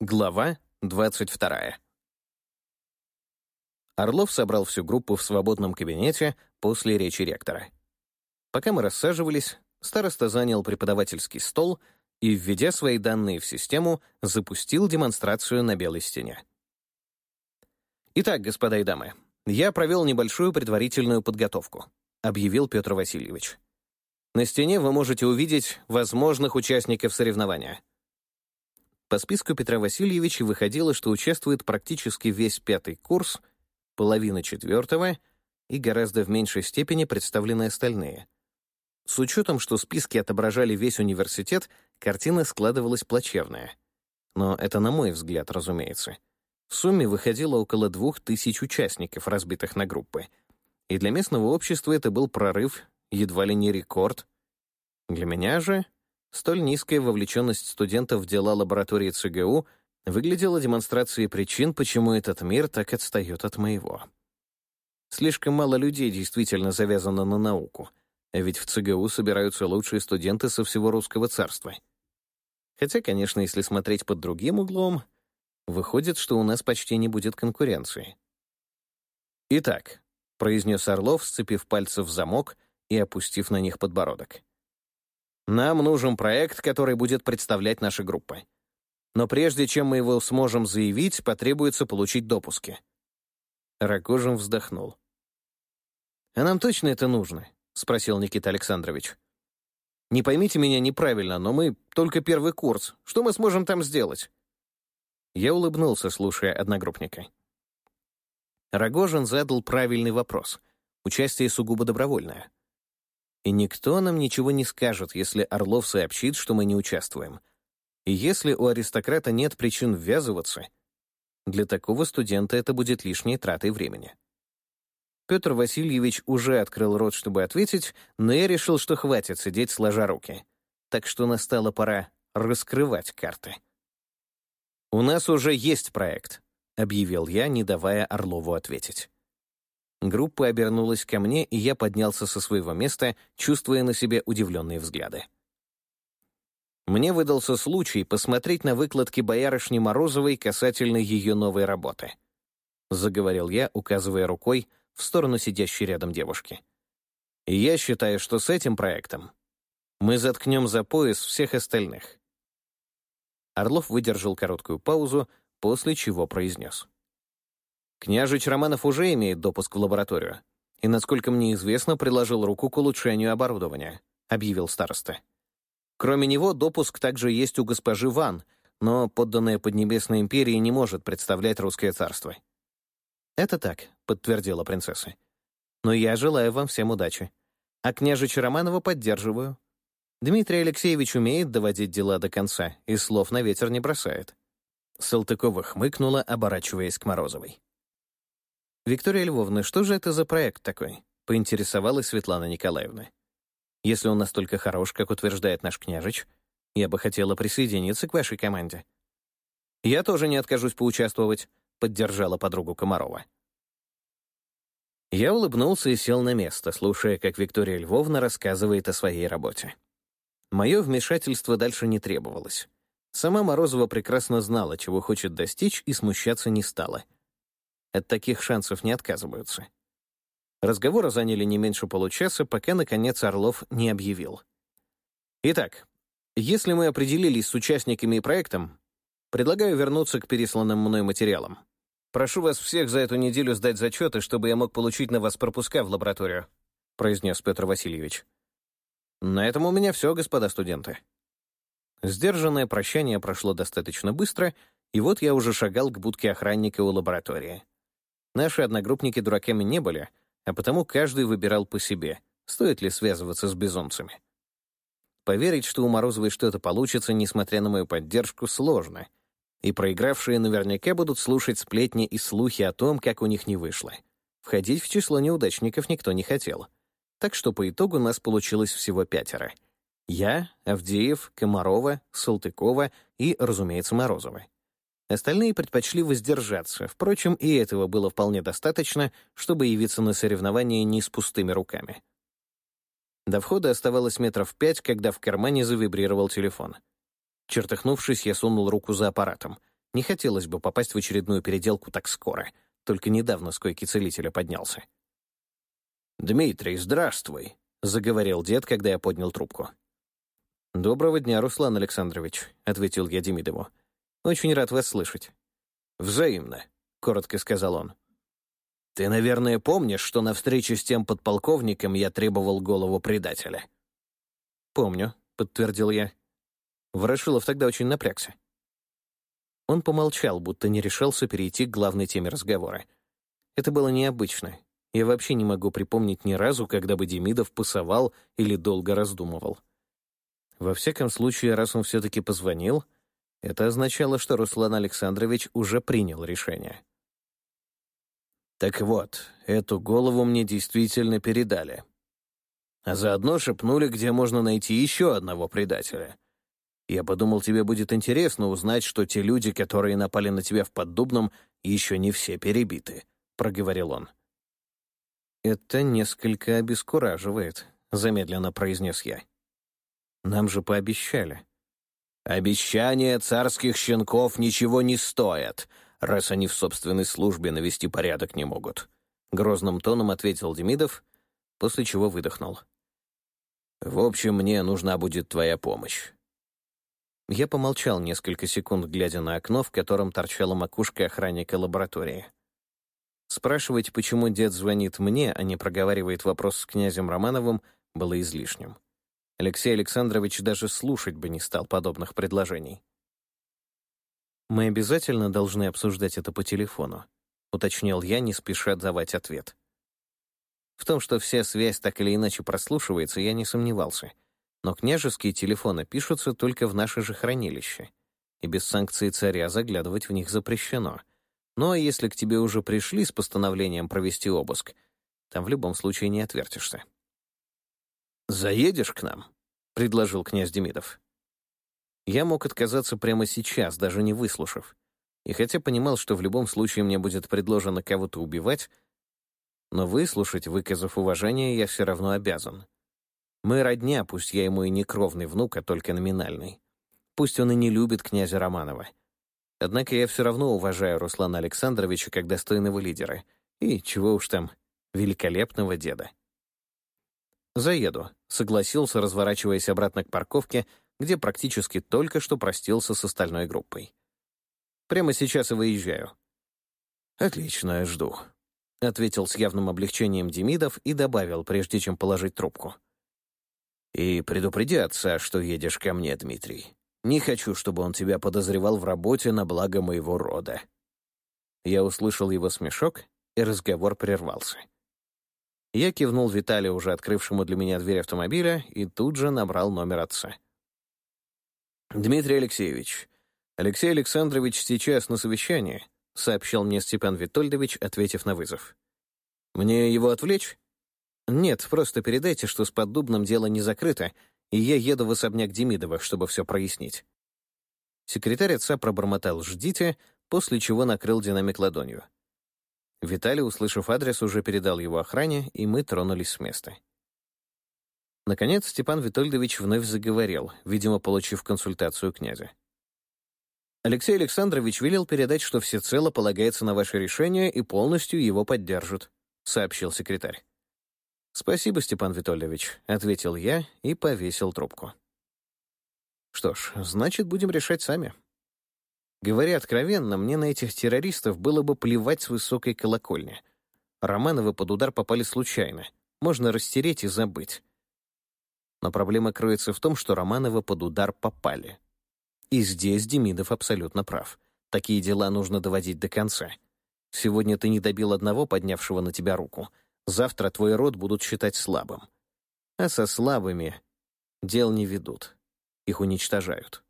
Глава 22. Орлов собрал всю группу в свободном кабинете после речи ректора. Пока мы рассаживались, староста занял преподавательский стол и, введя свои данные в систему, запустил демонстрацию на белой стене. «Итак, господа и дамы, я провел небольшую предварительную подготовку», объявил Петр Васильевич. «На стене вы можете увидеть возможных участников соревнования — по списку Петра Васильевича выходило, что участвует практически весь пятый курс, половина четвертого и гораздо в меньшей степени представлены остальные. С учетом, что списки отображали весь университет, картина складывалась плачевная. Но это на мой взгляд, разумеется. В сумме выходило около двух тысяч участников, разбитых на группы. И для местного общества это был прорыв, едва ли не рекорд. Для меня же Столь низкая вовлеченность студентов в дела лаборатории ЦГУ выглядела демонстрацией причин, почему этот мир так отстает от моего. Слишком мало людей действительно завязано на науку, а ведь в ЦГУ собираются лучшие студенты со всего русского царства. Хотя, конечно, если смотреть под другим углом, выходит, что у нас почти не будет конкуренции. «Итак», — произнес Орлов, сцепив пальцы в замок и опустив на них подбородок. Нам нужен проект, который будет представлять наши группы. Но прежде чем мы его сможем заявить, потребуется получить допуски». Рогожин вздохнул. «А нам точно это нужно?» — спросил Никита Александрович. «Не поймите меня неправильно, но мы только первый курс. Что мы сможем там сделать?» Я улыбнулся, слушая одногруппника. Рогожин задал правильный вопрос. Участие сугубо добровольное. И никто нам ничего не скажет, если Орлов сообщит, что мы не участвуем. И если у аристократа нет причин ввязываться, для такого студента это будет лишней тратой времени. Петр Васильевич уже открыл рот, чтобы ответить, но я решил, что хватит сидеть сложа руки. Так что настала пора раскрывать карты. «У нас уже есть проект», — объявил я, не давая Орлову ответить. Группа обернулась ко мне, и я поднялся со своего места, чувствуя на себе удивленные взгляды. Мне выдался случай посмотреть на выкладки боярышни Морозовой касательно ее новой работы. Заговорил я, указывая рукой в сторону сидящей рядом девушки. Я считаю, что с этим проектом мы заткнем за пояс всех остальных. Орлов выдержал короткую паузу, после чего произнес. Княжич Романов уже имеет допуск в лабораторию и, насколько мне известно, приложил руку к улучшению оборудования», — объявил староста. «Кроме него, допуск также есть у госпожи Ван, но подданная Поднебесной империи не может представлять русское царство». «Это так», — подтвердила принцесса. «Но я желаю вам всем удачи. А княжича Романова поддерживаю. Дмитрий Алексеевич умеет доводить дела до конца и слов на ветер не бросает». Салтыкова хмыкнула, оборачиваясь к Морозовой. «Виктория Львовна, что же это за проект такой?» — поинтересовалась Светлана Николаевна. «Если он настолько хорош, как утверждает наш княжич, я бы хотела присоединиться к вашей команде». «Я тоже не откажусь поучаствовать», — поддержала подругу Комарова. Я улыбнулся и сел на место, слушая, как Виктория Львовна рассказывает о своей работе. Мое вмешательство дальше не требовалось. Сама Морозова прекрасно знала, чего хочет достичь, и смущаться не стала — от таких шансов не отказываются. Разговоры заняли не меньше получаса, пока, наконец, Орлов не объявил. Итак, если мы определились с участниками и проектом, предлагаю вернуться к пересланным мной материалам. Прошу вас всех за эту неделю сдать зачеты, чтобы я мог получить на вас пропуска в лабораторию», — произнес Петр Васильевич. «На этом у меня все, господа студенты». Сдержанное прощание прошло достаточно быстро, и вот я уже шагал к будке охранника у лаборатории. Наши одногруппники дураками не были, а потому каждый выбирал по себе, стоит ли связываться с безумцами. Поверить, что у Морозовой что-то получится, несмотря на мою поддержку, сложно. И проигравшие наверняка будут слушать сплетни и слухи о том, как у них не вышло. Входить в число неудачников никто не хотел. Так что по итогу нас получилось всего пятеро. Я, Авдеев, Комарова, Салтыкова и, разумеется, Морозова. Остальные предпочли воздержаться, впрочем, и этого было вполне достаточно, чтобы явиться на соревнования не с пустыми руками. До входа оставалось метров пять, когда в кармане завибрировал телефон. Чертыхнувшись, я сунул руку за аппаратом. Не хотелось бы попасть в очередную переделку так скоро. Только недавно с койки целителя поднялся. «Дмитрий, здравствуй», — заговорил дед, когда я поднял трубку. «Доброго дня, Руслан Александрович», — ответил я Демидову. «Очень рад вас слышать». «Взаимно», — коротко сказал он. «Ты, наверное, помнишь, что на встрече с тем подполковником я требовал голову предателя?» «Помню», — подтвердил я. Ворошилов тогда очень напрягся. Он помолчал, будто не решался перейти к главной теме разговора. Это было необычно. Я вообще не могу припомнить ни разу, когда бы Демидов пасовал или долго раздумывал. Во всяком случае, раз он все-таки позвонил, это означало, что Руслан Александрович уже принял решение. «Так вот, эту голову мне действительно передали. А заодно шепнули, где можно найти еще одного предателя. Я подумал, тебе будет интересно узнать, что те люди, которые напали на тебя в Поддубном, еще не все перебиты», — проговорил он. «Это несколько обескураживает», — замедленно произнес я. «Нам же пообещали». «Обещания царских щенков ничего не стоят, раз они в собственной службе навести порядок не могут», — грозным тоном ответил Демидов, после чего выдохнул. «В общем, мне нужна будет твоя помощь». Я помолчал несколько секунд, глядя на окно, в котором торчала макушка охранника лаборатории. Спрашивать, почему дед звонит мне, а не проговаривает вопрос с князем Романовым, было излишним. Алексей Александрович даже слушать бы не стал подобных предложений. «Мы обязательно должны обсуждать это по телефону», — уточнил я, не спеша давать ответ. В том, что вся связь так или иначе прослушивается, я не сомневался. Но княжеские телефоны пишутся только в наше же хранилище, и без санкции царя заглядывать в них запрещено. Ну а если к тебе уже пришли с постановлением провести обыск, там в любом случае не отвертишься. «Заедешь к нам?» — предложил князь Демидов. Я мог отказаться прямо сейчас, даже не выслушав. И хотя понимал, что в любом случае мне будет предложено кого-то убивать, но выслушать, выказав уважение, я все равно обязан. Мы родня, пусть я ему и не кровный внук, а только номинальный. Пусть он и не любит князя Романова. Однако я все равно уважаю Руслана Александровича как достойного лидера. И, чего уж там, великолепного деда. «Заеду», — согласился, разворачиваясь обратно к парковке, где практически только что простился с остальной группой. «Прямо сейчас и выезжаю». «Отлично, жду», — ответил с явным облегчением Демидов и добавил, прежде чем положить трубку. «И предупреди отца, что едешь ко мне, Дмитрий. Не хочу, чтобы он тебя подозревал в работе на благо моего рода». Я услышал его смешок, и разговор прервался. Я кивнул Виталию, уже открывшему для меня дверь автомобиля, и тут же набрал номер отца. «Дмитрий Алексеевич, Алексей Александрович сейчас на совещании», — сообщил мне Степан Витольдович, ответив на вызов. «Мне его отвлечь?» «Нет, просто передайте, что с Поддубным дело не закрыто, и я еду в особняк Демидова, чтобы все прояснить». Секретарь отца пробормотал «ждите», после чего накрыл динамик ладонью. Виталий, услышав адрес, уже передал его охране, и мы тронулись с места. Наконец Степан Витольдович вновь заговорил, видимо, получив консультацию князя. «Алексей Александрович велел передать, что всецело полагается на ваше решение и полностью его поддержит», — сообщил секретарь. «Спасибо, Степан Витольдович», — ответил я и повесил трубку. «Что ж, значит, будем решать сами». Говоря откровенно, мне на этих террористов было бы плевать с высокой колокольни. Романовы под удар попали случайно. Можно растереть и забыть. Но проблема кроется в том, что Романовы под удар попали. И здесь Демидов абсолютно прав. Такие дела нужно доводить до конца. Сегодня ты не добил одного, поднявшего на тебя руку. Завтра твой род будут считать слабым. А со слабыми дел не ведут. Их уничтожают.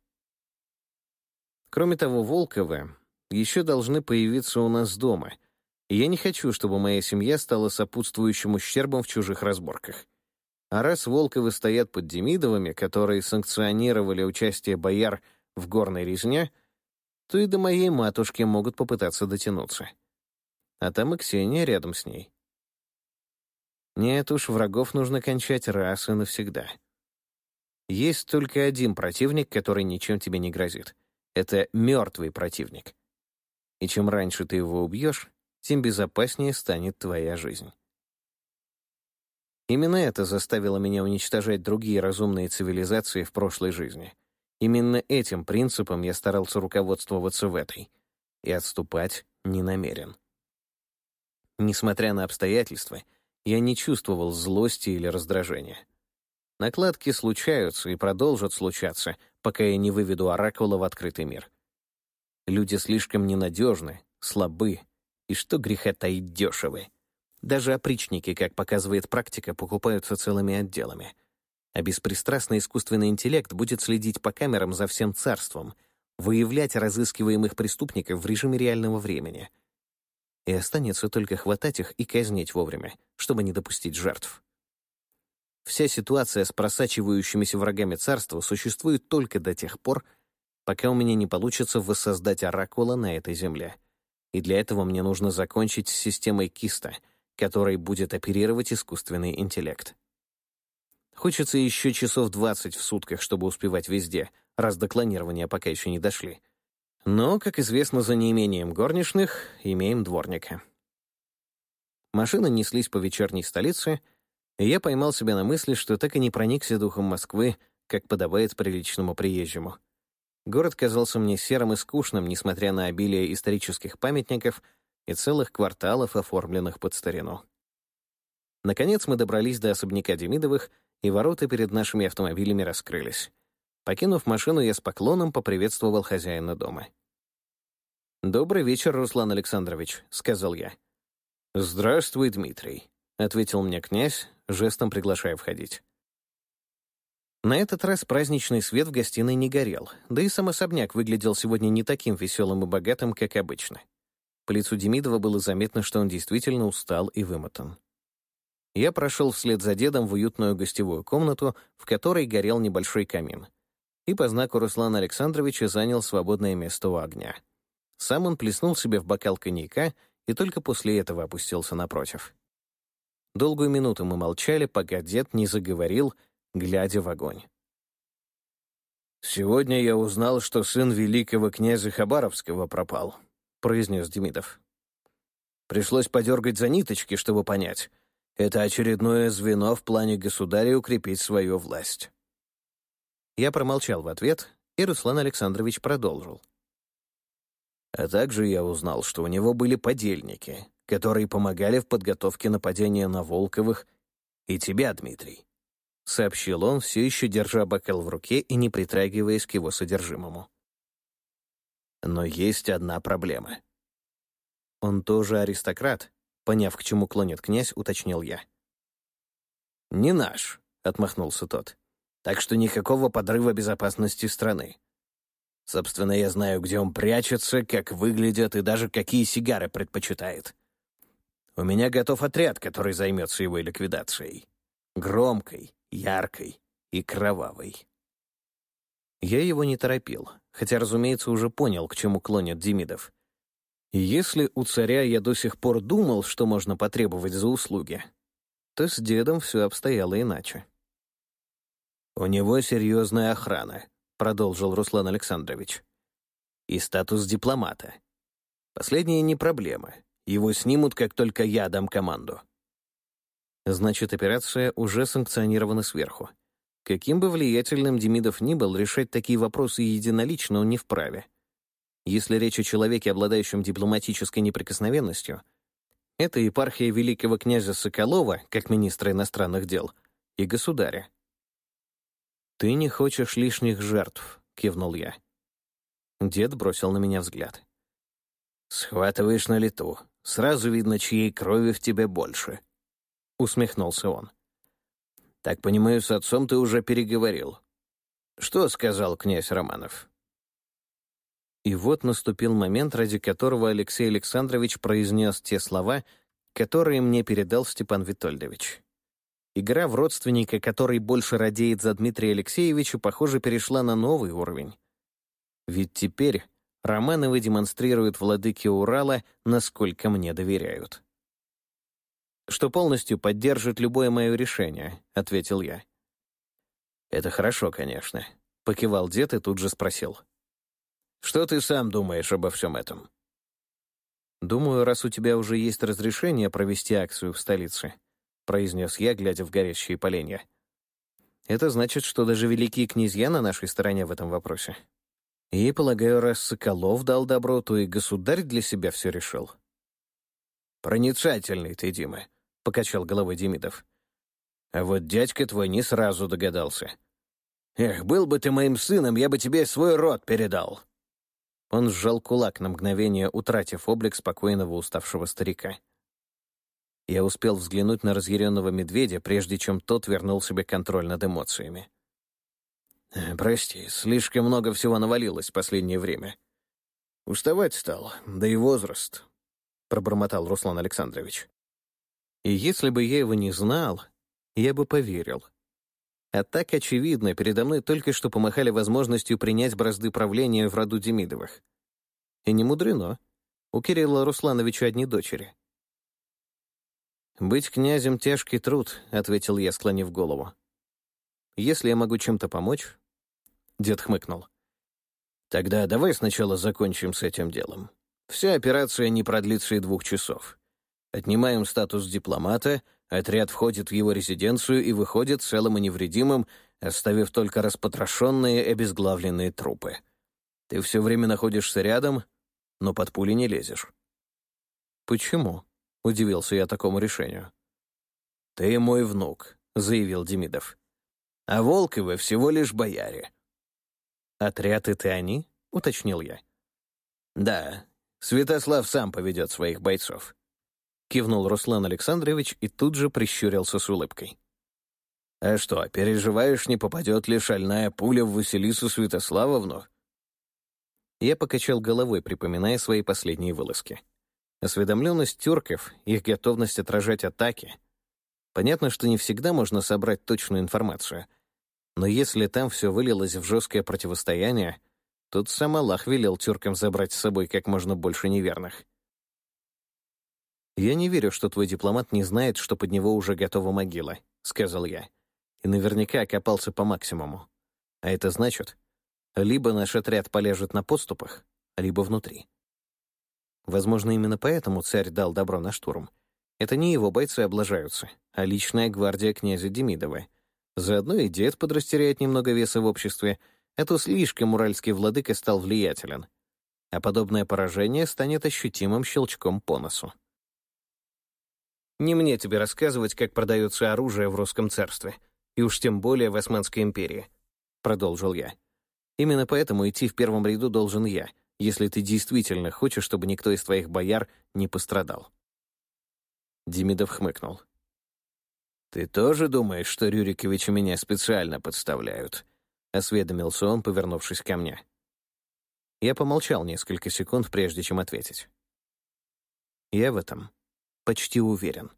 Кроме того, Волковы еще должны появиться у нас дома, и я не хочу, чтобы моя семья стала сопутствующим ущербом в чужих разборках. А раз Волковы стоят под Демидовыми, которые санкционировали участие бояр в горной резне, то и до моей матушки могут попытаться дотянуться. А там и Ксения рядом с ней. Нет уж, врагов нужно кончать раз и навсегда. Есть только один противник, который ничем тебе не грозит — Это мертвый противник. И чем раньше ты его убьешь, тем безопаснее станет твоя жизнь. Именно это заставило меня уничтожать другие разумные цивилизации в прошлой жизни. Именно этим принципом я старался руководствоваться в этой. И отступать не намерен. Несмотря на обстоятельства, я не чувствовал злости или раздражения. Накладки случаются и продолжат случаться, пока я не выведу Оракула в открытый мир. Люди слишком ненадежны, слабы, и что греха таить дешевы. Даже опричники, как показывает практика, покупаются целыми отделами. А беспристрастный искусственный интеллект будет следить по камерам за всем царством, выявлять разыскиваемых преступников в режиме реального времени — и останется только хватать их и казнить вовремя, чтобы не допустить жертв. Вся ситуация с просачивающимися врагами царства существует только до тех пор, пока у меня не получится воссоздать оракула на этой земле. И для этого мне нужно закончить с системой Киста, которой будет оперировать искусственный интеллект. Хочется еще часов 20 в сутках, чтобы успевать везде, раз до клонирования пока еще не дошли. Но, как известно, за неимением горничных имеем дворника. Машины неслись по вечерней столице, и я поймал себя на мысли, что так и не проникся духом Москвы, как подобает приличному приезжему. Город казался мне серым и скучным, несмотря на обилие исторических памятников и целых кварталов, оформленных под старину. Наконец мы добрались до особняка Демидовых, и ворота перед нашими автомобилями раскрылись. Покинув машину, я с поклоном поприветствовал хозяина дома. «Добрый вечер, Руслан Александрович», — сказал я. «Здравствуй, Дмитрий», — ответил мне князь, жестом приглашая входить. На этот раз праздничный свет в гостиной не горел, да и сам особняк выглядел сегодня не таким веселым и богатым, как обычно. По лицу Демидова было заметно, что он действительно устал и вымотан. Я прошел вслед за дедом в уютную гостевую комнату, в которой горел небольшой камин — и по знаку Руслана Александровича занял свободное место у огня. Сам он плеснул себе в бокал коньяка и только после этого опустился напротив. Долгую минуту мы молчали, пока дед не заговорил, глядя в огонь. «Сегодня я узнал, что сын великого князя Хабаровского пропал», — произнес Демидов. «Пришлось подергать за ниточки, чтобы понять. Это очередное звено в плане государя укрепить свою власть. Я промолчал в ответ, и Руслан Александрович продолжил. А также я узнал, что у него были подельники, которые помогали в подготовке нападения на Волковых и тебя, Дмитрий. Сообщил он, все еще держа бокал в руке и не притрагиваясь к его содержимому. Но есть одна проблема. Он тоже аристократ, поняв, к чему клонит князь, уточнил я. «Не наш», — отмахнулся тот так что никакого подрыва безопасности страны. Собственно, я знаю, где он прячется, как выглядит и даже какие сигары предпочитает. У меня готов отряд, который займется его ликвидацией. Громкой, яркой и кровавой. Я его не торопил, хотя, разумеется, уже понял, к чему клонит Демидов. И если у царя я до сих пор думал, что можно потребовать за услуги, то с дедом все обстояло иначе. «У него серьезная охрана», — продолжил Руслан Александрович. «И статус дипломата. Последнее не проблема. Его снимут, как только я дам команду». Значит, операция уже санкционирована сверху. Каким бы влиятельным Демидов ни был, решать такие вопросы единолично он не вправе. Если речь о человеке, обладающем дипломатической неприкосновенностью, это епархия великого князя Соколова, как министра иностранных дел, и государя. «Ты не хочешь лишних жертв», — кивнул я. Дед бросил на меня взгляд. «Схватываешь на лету. Сразу видно, чьей крови в тебе больше», — усмехнулся он. «Так понимаю, с отцом ты уже переговорил. Что сказал князь Романов?» И вот наступил момент, ради которого Алексей Александрович произнес те слова, которые мне передал Степан Витольдович. Игра в родственника, который больше радеет за Дмитрия Алексеевича, похоже, перешла на новый уровень. Ведь теперь Романовы демонстрируют владыке Урала, насколько мне доверяют. «Что полностью поддержит любое мое решение», — ответил я. «Это хорошо, конечно», — покивал дед и тут же спросил. Что ты сам думаешь обо всем этом?» «Думаю, раз у тебя уже есть разрешение провести акцию в столице», произнес я, глядя в горящие поленья. «Это значит, что даже великие князья на нашей стороне в этом вопросе. И, полагаю, раз Соколов дал добро, то и государь для себя все решил». «Проницательный ты, Дима», — покачал головой Демидов. «А вот дядька твой не сразу догадался. Эх, был бы ты моим сыном, я бы тебе свой род передал». Он сжал кулак на мгновение, утратив облик спокойного уставшего старика. Я успел взглянуть на разъяренного медведя, прежде чем тот вернул себе контроль над эмоциями. «Прости, слишком много всего навалилось в последнее время. Уставать стал, да и возраст», — пробормотал Руслан Александрович. «И если бы я его не знал, я бы поверил. А так, очевидно, передо мной только что помахали возможностью принять бразды правления в роду Демидовых. И не мудрено. У Кирилла Руслановича одни дочери. «Быть князем — тяжкий труд», — ответил я, склонив голову. «Если я могу чем-то помочь...» Дед хмыкнул. «Тогда давай сначала закончим с этим делом. Вся операция не продлится и двух часов. Отнимаем статус дипломата — Отряд входит в его резиденцию и выходит целым и невредимым, оставив только распотрошенные и обезглавленные трупы. Ты все время находишься рядом, но под пули не лезешь. «Почему?» — удивился я такому решению. «Ты мой внук», — заявил Демидов. «А Волковы всего лишь бояре». «Отряд — это они?» — уточнил я. «Да, Святослав сам поведет своих бойцов. — кивнул Руслан Александрович и тут же прищурился с улыбкой. «А что, переживаешь, не попадет ли шальная пуля в Василису Святославовну?» Я покачал головой, припоминая свои последние вылазки. Осведомленность тюрков, их готовность отражать атаки. Понятно, что не всегда можно собрать точную информацию. Но если там все вылилось в жесткое противостояние, тут сам Аллах велел тюркам забрать с собой как можно больше неверных. «Я не верю, что твой дипломат не знает, что под него уже готова могила», — сказал я. «И наверняка окопался по максимуму. А это значит, либо наш отряд полежит на подступах, либо внутри». Возможно, именно поэтому царь дал добро на штурм. Это не его бойцы облажаются, а личная гвардия князя Демидова. Заодно и дед подрастеряет немного веса в обществе, а то слишком уральский владыка стал влиятелен. А подобное поражение станет ощутимым щелчком по носу. Не мне тебе рассказывать, как продается оружие в русском царстве, и уж тем более в Османской империи», — продолжил я. «Именно поэтому идти в первом ряду должен я, если ты действительно хочешь, чтобы никто из твоих бояр не пострадал». Демидов хмыкнул. «Ты тоже думаешь, что Рюриковичи меня специально подставляют?» — осведомился он, повернувшись ко мне. Я помолчал несколько секунд, прежде чем ответить. «Я в этом почти уверен.